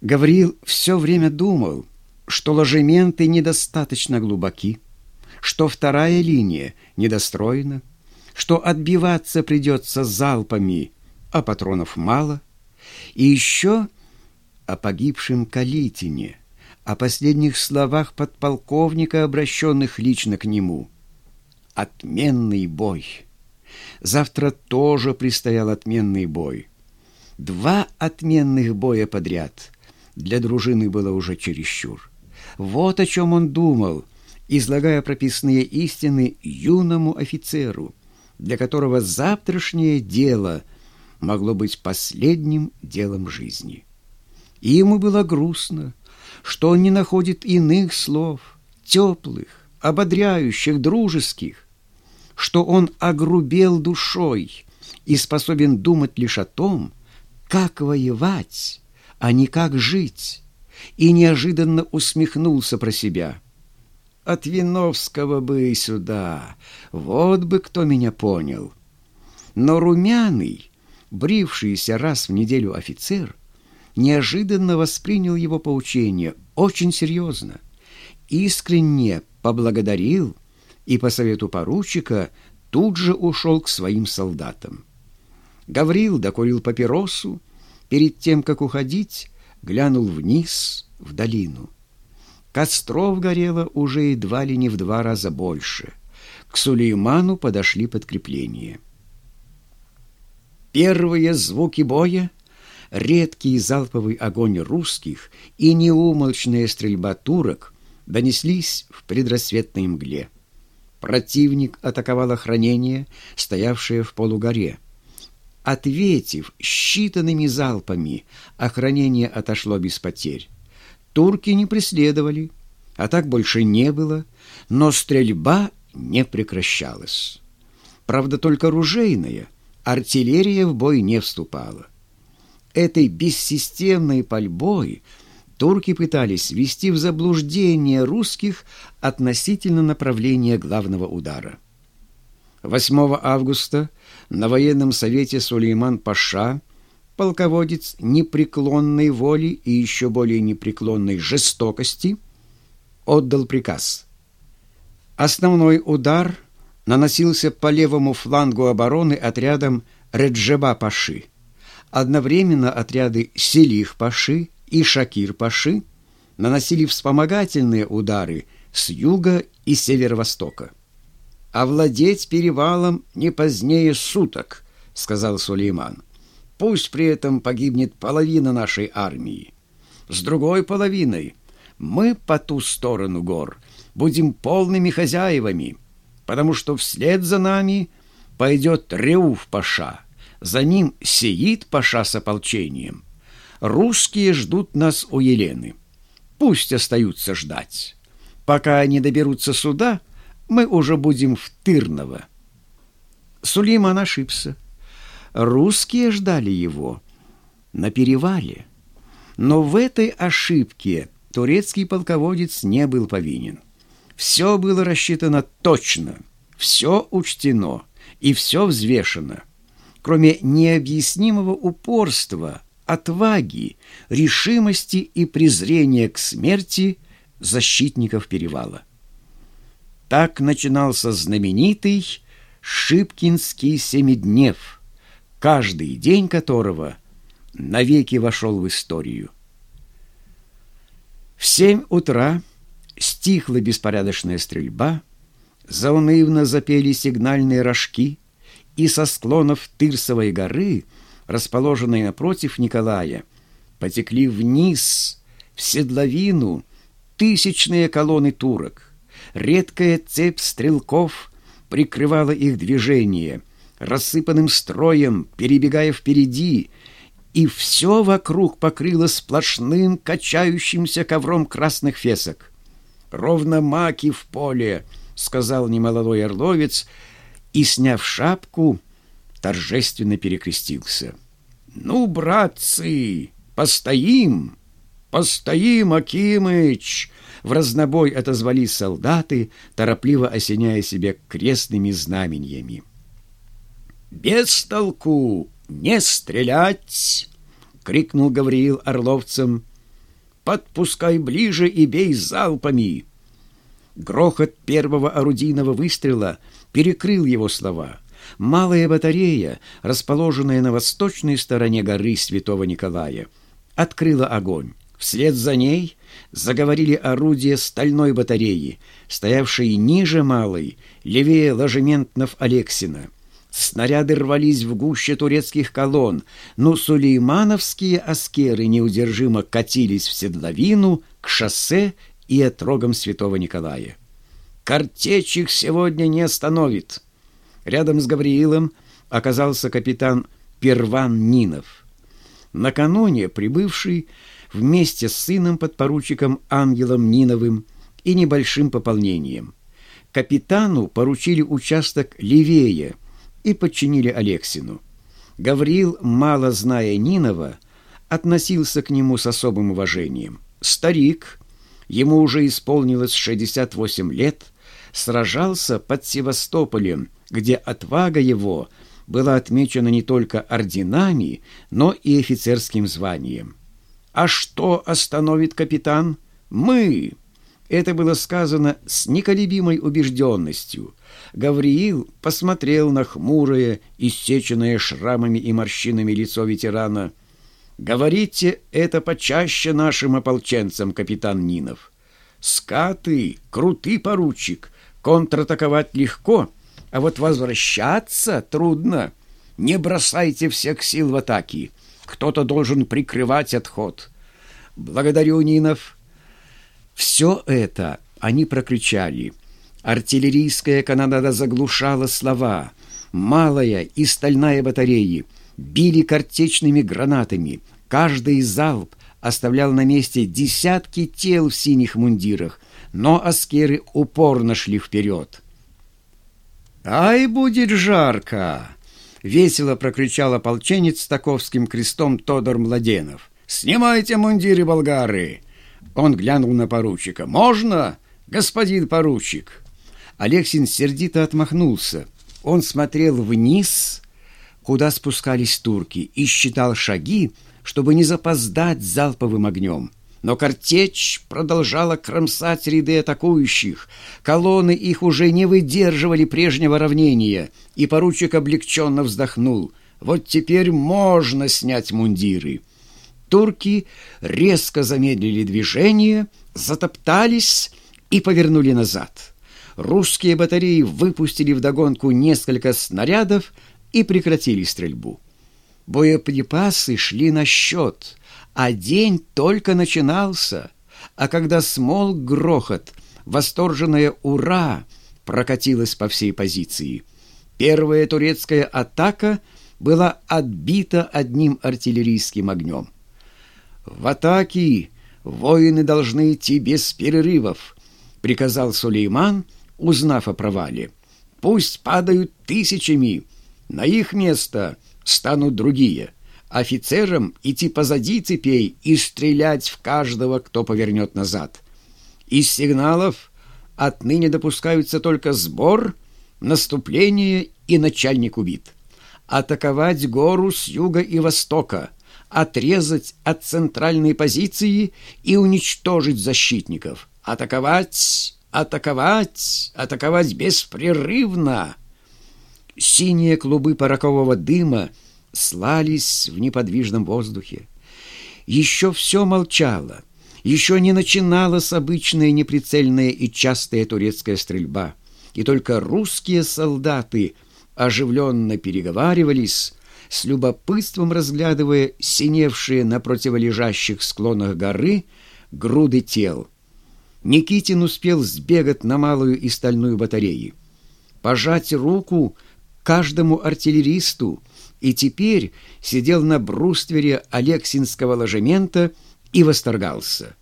Гавриил все время думал, что ложементы недостаточно глубоки, что вторая линия недостроена, что отбиваться придется залпами, а патронов мало, и еще о погибшем Калитине, о последних словах подполковника, обращенных лично к нему. Отменный бой. Завтра тоже предстоял отменный бой. Два отменных боя подряд для дружины было уже чересчур. Вот о чем он думал, излагая прописные истины юному офицеру, для которого завтрашнее дело могло быть последним делом жизни. И ему было грустно, что он не находит иных слов, теплых, ободряющих, дружеских, что он огрубел душой и способен думать лишь о том, как воевать, а не как жить, и неожиданно усмехнулся про себя. От Виновского бы и сюда, вот бы кто меня понял. Но румяный, брившийся раз в неделю офицер, неожиданно воспринял его поучение очень серьезно, искренне поблагодарил и по совету поручика тут же ушел к своим солдатам. Гаврил докурил папиросу, перед тем, как уходить, глянул вниз в долину. Костров горело уже едва ли не в два раза больше. К Сулейману подошли подкрепления. Первые звуки боя, редкий залповый огонь русских и неумолчная стрельба турок донеслись в предрассветной мгле. Противник атаковал охранение, стоявшее в полугоре. Ответив считанными залпами, охранение отошло без потерь. Турки не преследовали, а так больше не было, но стрельба не прекращалась. Правда, только ружейная, артиллерия в бой не вступала. Этой бессистемной пальбой турки пытались ввести в заблуждение русских относительно направления главного удара. 8 августа на военном совете Сулейман Паша, полководец непреклонной воли и еще более непреклонной жестокости, отдал приказ. Основной удар наносился по левому флангу обороны отрядом Реджеба Паши. Одновременно отряды Селих Паши и Шакир Паши наносили вспомогательные удары с юга и северо-востока овладеть перевалом не позднее суток», — сказал Сулейман. «Пусть при этом погибнет половина нашей армии. С другой половиной мы по ту сторону гор будем полными хозяевами, потому что вслед за нами пойдет Реуф-паша, за ним Сеид паша с ополчением. Русские ждут нас у Елены. Пусть остаются ждать. Пока они доберутся сюда, мы уже будем в Тырново. Сулейман ошибся. Русские ждали его на перевале. Но в этой ошибке турецкий полководец не был повинен. Все было рассчитано точно, все учтено и все взвешено. Кроме необъяснимого упорства, отваги, решимости и презрения к смерти защитников перевала. Так начинался знаменитый Шипкинский семиднев, каждый день которого навеки вошел в историю. В семь утра стихла беспорядочная стрельба, заунывно запели сигнальные рожки, и со склонов Тырсовой горы, расположенной напротив Николая, потекли вниз, в седловину, тысячные колонны турок. Редкая цепь стрелков прикрывала их движение, рассыпанным строем, перебегая впереди, и все вокруг покрыло сплошным качающимся ковром красных фесок. «Ровно маки в поле», — сказал немолодой орловец, и, сняв шапку, торжественно перекрестился. «Ну, братцы, постоим, постоим, Акимыч!» В разнобой отозвались солдаты, торопливо осеняя себя крестными знаменьями. «Без толку! Не стрелять!» — крикнул Гавриил орловцам. подпускай ближе и бей залпами!» Грохот первого орудийного выстрела перекрыл его слова. Малая батарея, расположенная на восточной стороне горы Святого Николая, открыла огонь. Вслед за ней заговорили орудия стальной батареи, стоявшие ниже малой, левее ложементнов Алексина. Снаряды рвались в гуще турецких колонн, но сулеймановские аскеры неудержимо катились в седловину к шоссе и отрогам святого Николая. «Картечь их сегодня не остановит!» Рядом с Гавриилом оказался капитан Перван Нинов. Накануне прибывший вместе с сыном подпоручиком Ангелом Ниновым и небольшим пополнением. Капитану поручили участок левее и подчинили Алексину. Гавриил, мало зная Нинова, относился к нему с особым уважением. Старик, ему уже исполнилось 68 лет, сражался под Севастополем, где отвага его была отмечена не только орденами, но и офицерским званием. «А что остановит капитан? Мы!» Это было сказано с неколебимой убежденностью. Гавриил посмотрел на хмурое, иссеченное шрамами и морщинами лицо ветерана. «Говорите это почаще нашим ополченцам, капитан Нинов. Скаты, крутый поручик, контратаковать легко, а вот возвращаться трудно. Не бросайте всех сил в атаки. Кто-то должен прикрывать отход. Благодарю, Нинов». Все это они прокричали. Артиллерийская канонада заглушала слова. Малая и стальная батареи били картечными гранатами. Каждый залп оставлял на месте десятки тел в синих мундирах, но аскеры упорно шли вперед. «Ай, будет жарко!» — весело прокричал ополченец с таковским крестом Тодор Младенов. «Снимайте мундиры, болгары!» Он глянул на поручика. «Можно, господин поручик?» Алексин сердито отмахнулся. Он смотрел вниз, куда спускались турки, и считал шаги, чтобы не запоздать залповым огнем. Но картечь продолжала кромсать ряды атакующих. Колонны их уже не выдерживали прежнего равнения, и поручик облегченно вздохнул. «Вот теперь можно снять мундиры». Турки резко замедлили движение, затоптались и повернули назад. Русские батареи выпустили вдогонку несколько снарядов и прекратили стрельбу. Боеприпасы шли на счет, а день только начинался, а когда смолк грохот, восторженное «Ура!» прокатилось по всей позиции. Первая турецкая атака была отбита одним артиллерийским огнем. «В атаке воины должны идти без перерывов», — приказал Сулейман, узнав о провале. «Пусть падают тысячами, на их место станут другие. Офицерам идти позади цепей и стрелять в каждого, кто повернет назад. Из сигналов отныне допускаются только сбор, наступление и начальник убит. Атаковать гору с юга и востока — отрезать от центральной позиции и уничтожить защитников. Атаковать, атаковать, атаковать беспрерывно. Синие клубы порокового дыма слались в неподвижном воздухе. Еще все молчало, еще не начиналась обычная неприцельная и частая турецкая стрельба, и только русские солдаты оживленно переговаривались, с любопытством разглядывая синевшие на противолежащих склонах горы груды тел. Никитин успел сбегать на малую и стальную батареи, пожать руку каждому артиллеристу и теперь сидел на бруствере Алексинского ложемента и восторгался.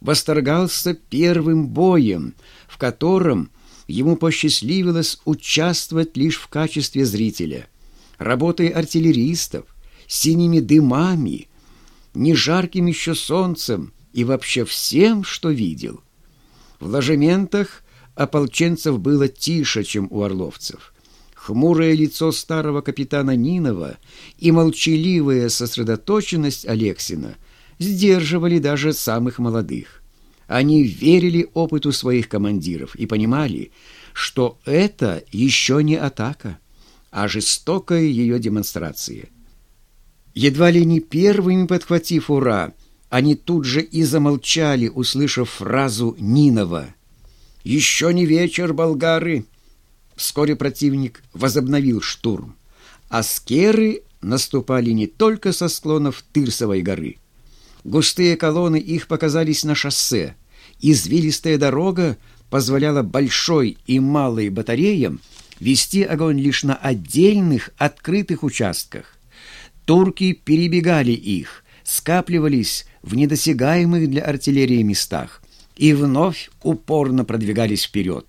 Восторгался первым боем, в котором ему посчастливилось участвовать лишь в качестве зрителя работой артиллеристов, синими дымами, не жарким еще солнцем и вообще всем, что видел. В ложементах ополченцев было тише, чем у орловцев. Хмурое лицо старого капитана Нинова и молчаливая сосредоточенность Алексина сдерживали даже самых молодых. Они верили опыту своих командиров и понимали, что это еще не атака, а жестокая ее демонстрация. Едва ли не первыми подхватив «Ура!», они тут же и замолчали, услышав фразу Нинова. «Еще не вечер, болгары!» Вскоре противник возобновил штурм. Аскеры наступали не только со склонов Тырсовой горы. Густые колонны их показались на шоссе. Извилистая дорога позволяла большой и малой батареям вести огонь лишь на отдельных открытых участках. Турки перебегали их, скапливались в недосягаемых для артиллерии местах и вновь упорно продвигались вперед.